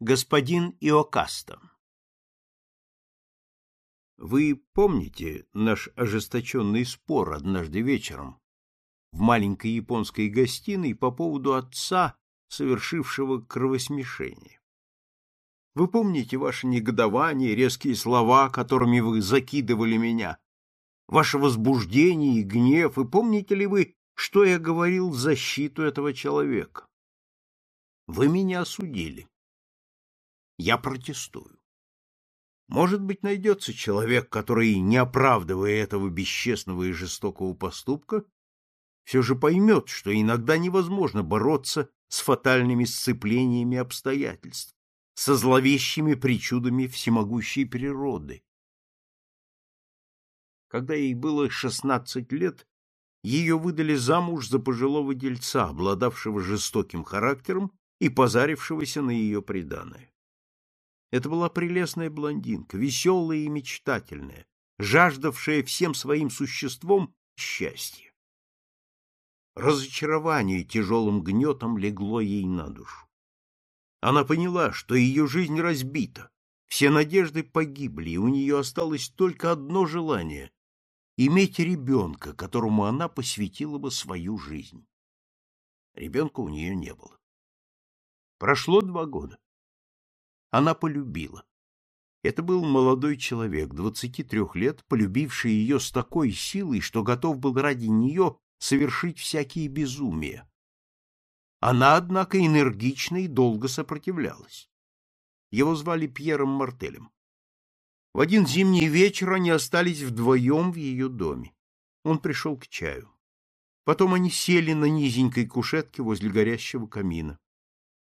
Господин Иокаста Вы помните наш ожесточенный спор однажды вечером в маленькой японской гостиной по поводу отца, совершившего кровосмешение? Вы помните ваше негодование, резкие слова, которыми вы закидывали меня, ваше возбуждение и гнев, и помните ли вы, что я говорил в защиту этого человека? Вы меня осудили. Я протестую. Может быть, найдется человек, который, не оправдывая этого бесчестного и жестокого поступка, все же поймет, что иногда невозможно бороться с фатальными сцеплениями обстоятельств, со зловещими причудами всемогущей природы. Когда ей было шестнадцать лет, ее выдали замуж за пожилого дельца, обладавшего жестоким характером и позарившегося на ее преданное. Это была прелестная блондинка, веселая и мечтательная, жаждавшая всем своим существом счастья. Разочарование тяжелым гнетом легло ей на душу. Она поняла, что ее жизнь разбита, все надежды погибли, и у нее осталось только одно желание — иметь ребенка, которому она посвятила бы свою жизнь. Ребенка у нее не было. Прошло два года она полюбила. Это был молодой человек, двадцати трех лет, полюбивший ее с такой силой, что готов был ради нее совершить всякие безумия. Она, однако, энергично и долго сопротивлялась. Его звали Пьером Мартелем. В один зимний вечер они остались вдвоем в ее доме. Он пришел к чаю. Потом они сели на низенькой кушетке возле горящего камина.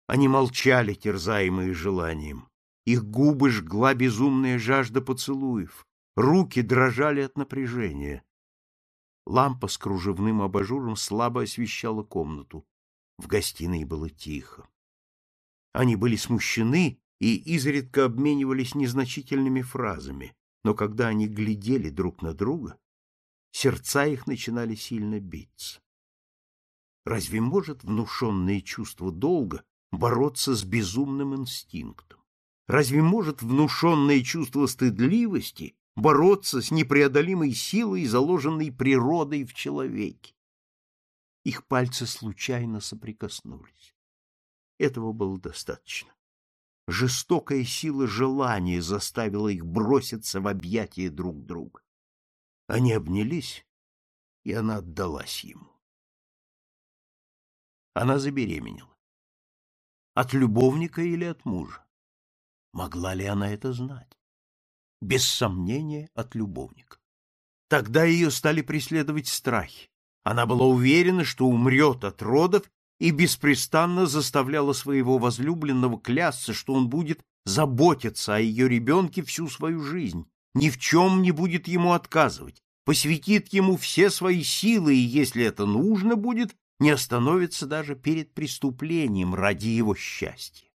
Они молчали, терзаемые желанием. Их губы жгла безумная жажда поцелуев, руки дрожали от напряжения. Лампа с кружевным абажуром слабо освещала комнату. В гостиной было тихо. Они были смущены и изредка обменивались незначительными фразами, но когда они глядели друг на друга, сердца их начинали сильно биться. Разве может внушенное чувство долга бороться с безумным инстинктом? Разве может внушенное чувство стыдливости бороться с непреодолимой силой, заложенной природой в человеке? Их пальцы случайно соприкоснулись. Этого было достаточно. Жестокая сила желания заставила их броситься в объятия друг друга. Они обнялись, и она отдалась ему. Она забеременела. От любовника или от мужа? Могла ли она это знать? Без сомнения, от любовника. Тогда ее стали преследовать страхи. Она была уверена, что умрет от родов, и беспрестанно заставляла своего возлюбленного клясться, что он будет заботиться о ее ребенке всю свою жизнь, ни в чем не будет ему отказывать, посвятит ему все свои силы, и, если это нужно будет, не остановится даже перед преступлением ради его счастья.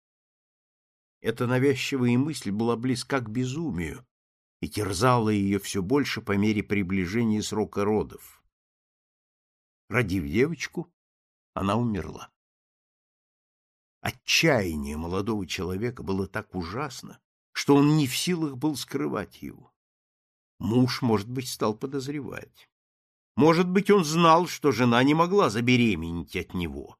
Эта навязчивая мысль была близка к безумию и терзала ее все больше по мере приближения срока родов. Родив девочку, она умерла. Отчаяние молодого человека было так ужасно, что он не в силах был скрывать его. Муж, может быть, стал подозревать. Может быть, он знал, что жена не могла забеременеть от него.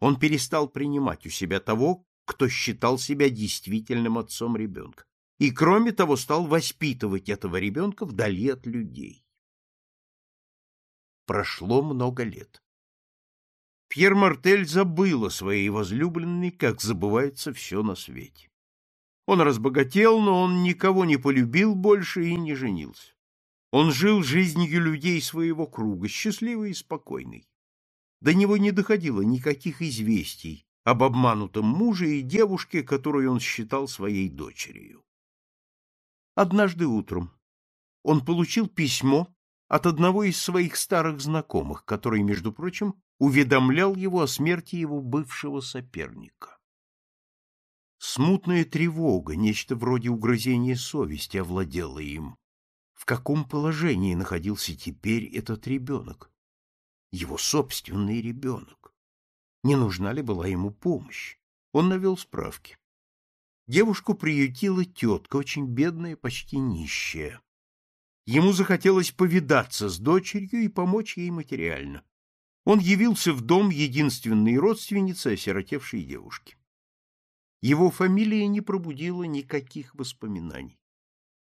Он перестал принимать у себя того, кто считал себя действительным отцом ребенка. И, кроме того, стал воспитывать этого ребенка вдали от людей. Прошло много лет. Пьер Мартель забыл о своей возлюбленной, как забывается все на свете. Он разбогател, но он никого не полюбил больше и не женился. Он жил жизнью людей своего круга, счастливый и спокойный. До него не доходило никаких известий об обманутом муже и девушке, которую он считал своей дочерью. Однажды утром он получил письмо от одного из своих старых знакомых, который, между прочим, уведомлял его о смерти его бывшего соперника. Смутная тревога, нечто вроде угрызения совести овладела им в каком положении находился теперь этот ребенок? Его собственный ребенок. Не нужна ли была ему помощь? Он навел справки. Девушку приютила тетка, очень бедная, почти нищая. Ему захотелось повидаться с дочерью и помочь ей материально. Он явился в дом единственной родственницы осиротевшей девушки. Его фамилия не пробудила никаких воспоминаний.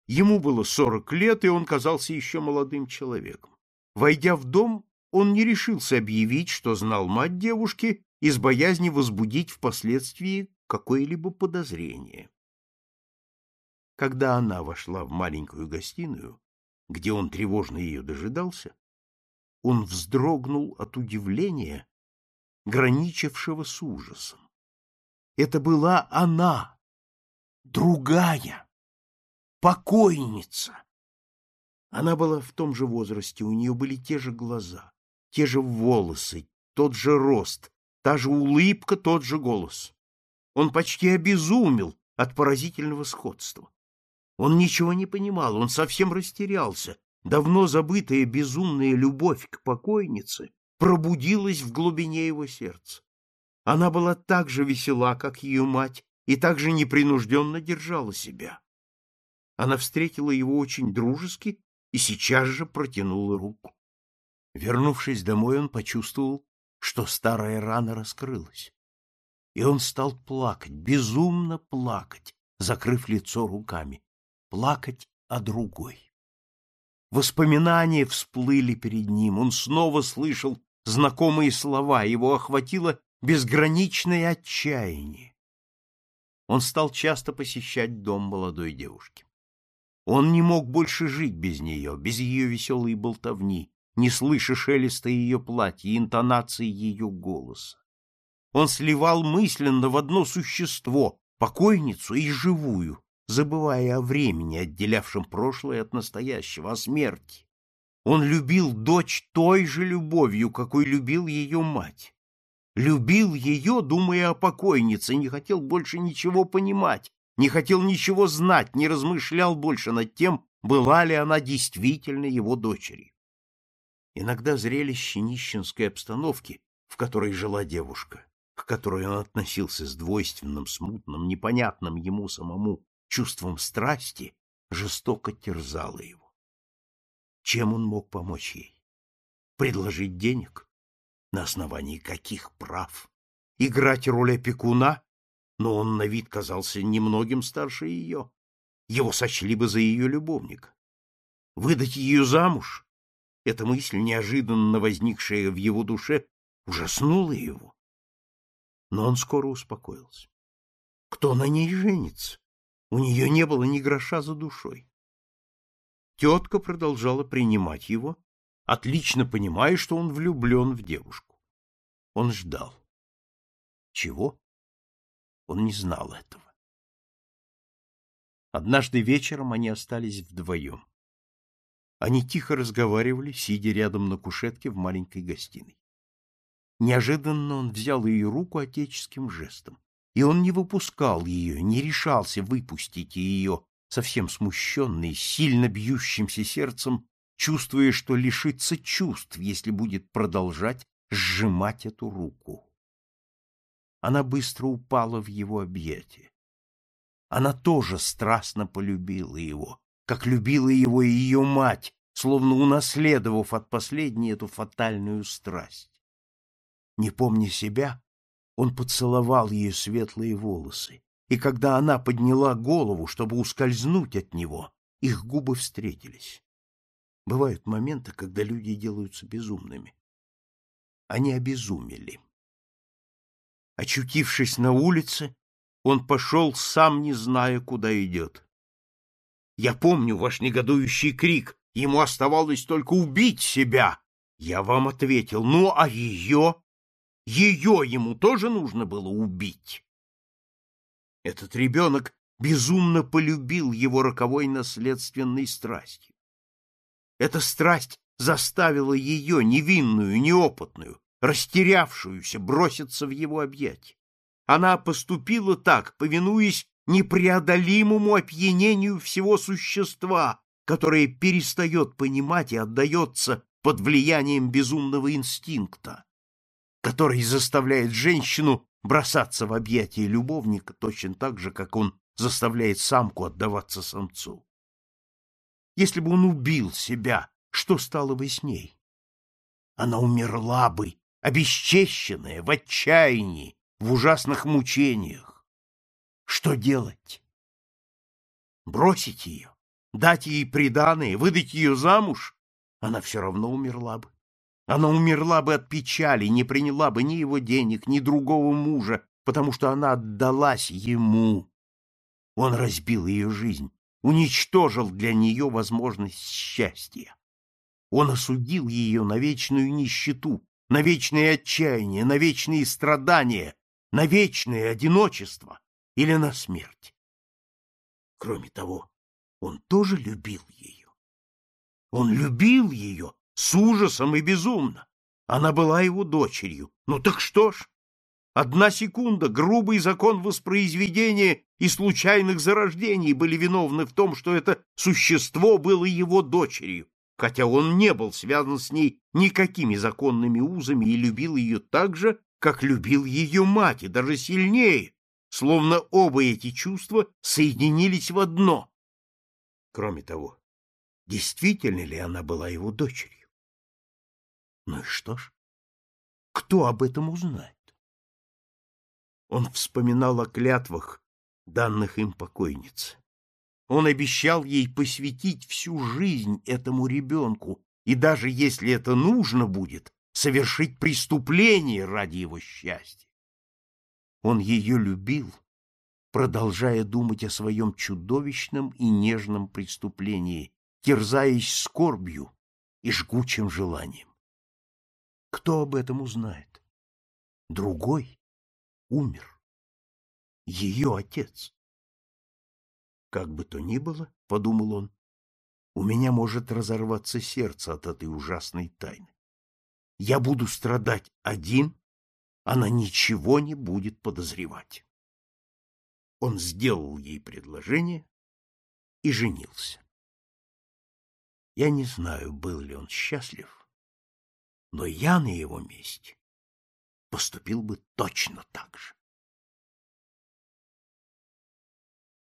Ему было сорок лет, и он казался еще молодым человеком. Войдя в дом, он не решился объявить, что знал мать девушки, из боязни возбудить впоследствии какое-либо подозрение. Когда она вошла в маленькую гостиную, где он тревожно ее дожидался, он вздрогнул от удивления, граничившего с ужасом. Это была она, другая, покойница. Она была в том же возрасте, у нее были те же глаза, те же волосы, тот же рост, та же улыбка, тот же голос. Он почти обезумел от поразительного сходства. Он ничего не понимал, он совсем растерялся. Давно забытая безумная любовь к покойнице пробудилась в глубине его сердца. Она была так же весела, как ее мать, и так же непринужденно держала себя. Она встретила его очень дружески и сейчас же протянула руку. Вернувшись домой, он почувствовал, что старая рана раскрылась. И он стал плакать, безумно плакать, закрыв лицо руками, плакать о другой. Воспоминания всплыли перед ним, он снова слышал знакомые слова, его охватило безграничное отчаяние. Он стал часто посещать дом молодой девушки. Он не мог больше жить без нее, без ее веселой болтовни, не слыша шелеста ее платья интонации ее голоса. Он сливал мысленно в одно существо, покойницу и живую, забывая о времени, отделявшем прошлое от настоящего, о смерти. Он любил дочь той же любовью, какой любил ее мать любил ее, думая о покойнице, не хотел больше ничего понимать, не хотел ничего знать, не размышлял больше над тем, была ли она действительно его дочерью. Иногда зрелище нищенской обстановки, в которой жила девушка, к которой он относился с двойственным, смутным, непонятным ему самому чувством страсти, жестоко терзало его. Чем он мог помочь ей? Предложить денег? На основании каких прав? Играть роль опекуна? Но он на вид казался немногим старше ее. Его сочли бы за ее любовника. Выдать ее замуж? Эта мысль, неожиданно возникшая в его душе, ужаснула его. Но он скоро успокоился. Кто на ней женится? У нее не было ни гроша за душой. Тетка продолжала принимать его, отлично понимая, что он влюблен в девушку. Он ждал. Чего? Он не знал этого. Однажды вечером они остались вдвоем. Они тихо разговаривали, сидя рядом на кушетке в маленькой гостиной. Неожиданно он взял ее руку отеческим жестом, и он не выпускал ее, не решался выпустить ее, совсем смущенный, сильно бьющимся сердцем, чувствуя, что лишится чувств, если будет продолжать сжимать эту руку. Она быстро упала в его объятия. Она тоже страстно полюбила его, как любила его и ее мать, словно унаследовав от последней эту фатальную страсть. Не помня себя, он поцеловал ее светлые волосы, и когда она подняла голову, чтобы ускользнуть от него, их губы встретились. Бывают моменты, когда люди делаются безумными. Они обезумели. Очутившись на улице, он пошел, сам не зная, куда идет. Я помню ваш негодующий крик. Ему оставалось только убить себя. Я вам ответил. Ну, а ее? Ее ему тоже нужно было убить. Этот ребенок безумно полюбил его роковой наследственной страстью. Эта страсть заставила ее, невинную, неопытную, растерявшуюся, броситься в его объятия. Она поступила так, повинуясь непреодолимому опьянению всего существа, которое перестает понимать и отдается под влиянием безумного инстинкта, который заставляет женщину бросаться в объятия любовника точно так же, как он заставляет самку отдаваться самцу. Если бы он убил себя, что стало бы с ней? Она умерла бы, обесчещенная, в отчаянии, в ужасных мучениях. Что делать? Бросить ее, дать ей приданое, выдать ее замуж? Она все равно умерла бы. Она умерла бы от печали, не приняла бы ни его денег, ни другого мужа, потому что она отдалась ему. Он разбил ее жизнь, уничтожил для нее возможность счастья. Он осудил ее на вечную нищету, на вечное отчаяние, на вечные страдания, на вечное одиночество или на смерть. Кроме того, он тоже любил ее. Он любил ее с ужасом и безумно. Она была его дочерью. Ну так что ж? Одна секунда, грубый закон воспроизведения и случайных зарождений были виновны в том, что это существо было его дочерью, хотя он не был связан с ней никакими законными узами и любил ее так же, как любил ее мать, и даже сильнее, словно оба эти чувства соединились в одно. Кроме того, действительно ли она была его дочерью? Ну и что ж, кто об этом узнает? Он вспоминал о клятвах, данных им покойнице. Он обещал ей посвятить всю жизнь этому ребенку, и даже если это нужно будет, совершить преступление ради его счастья. Он ее любил, продолжая думать о своем чудовищном и нежном преступлении, терзаясь скорбью и жгучим желанием. Кто об этом узнает? Другой умер. Ее отец. Как бы то ни было, — подумал он, — у меня может разорваться сердце от этой ужасной тайны. Я буду страдать один, она ничего не будет подозревать. Он сделал ей предложение и женился. Я не знаю, был ли он счастлив, но я на его месте поступил бы точно так же.